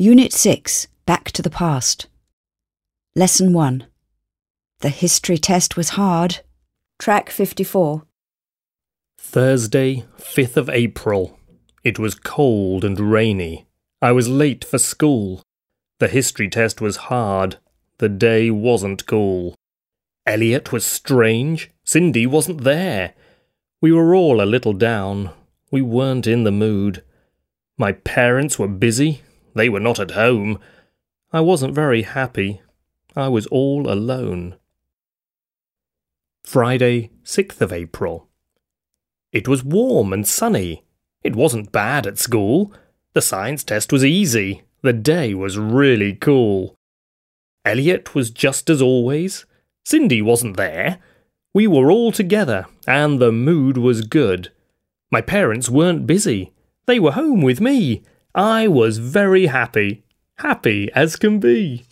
Unit 6 Back to the Past. Lesson 1 The history test was hard. Track 54. Thursday, 5th of April. It was cold and rainy. I was late for school. The history test was hard. The day wasn't cool. Elliot was strange. Cindy wasn't there. We were all a little down. We weren't in the mood. My parents were busy. They were not at home. I wasn't very happy. I was all alone. Friday, 6th of April. It was warm and sunny. It wasn't bad at school. The science test was easy. The day was really cool. Elliot was just as always. Cindy wasn't there. We were all together, and the mood was good. My parents weren't busy. They were home with me. I was very happy. Happy as can be.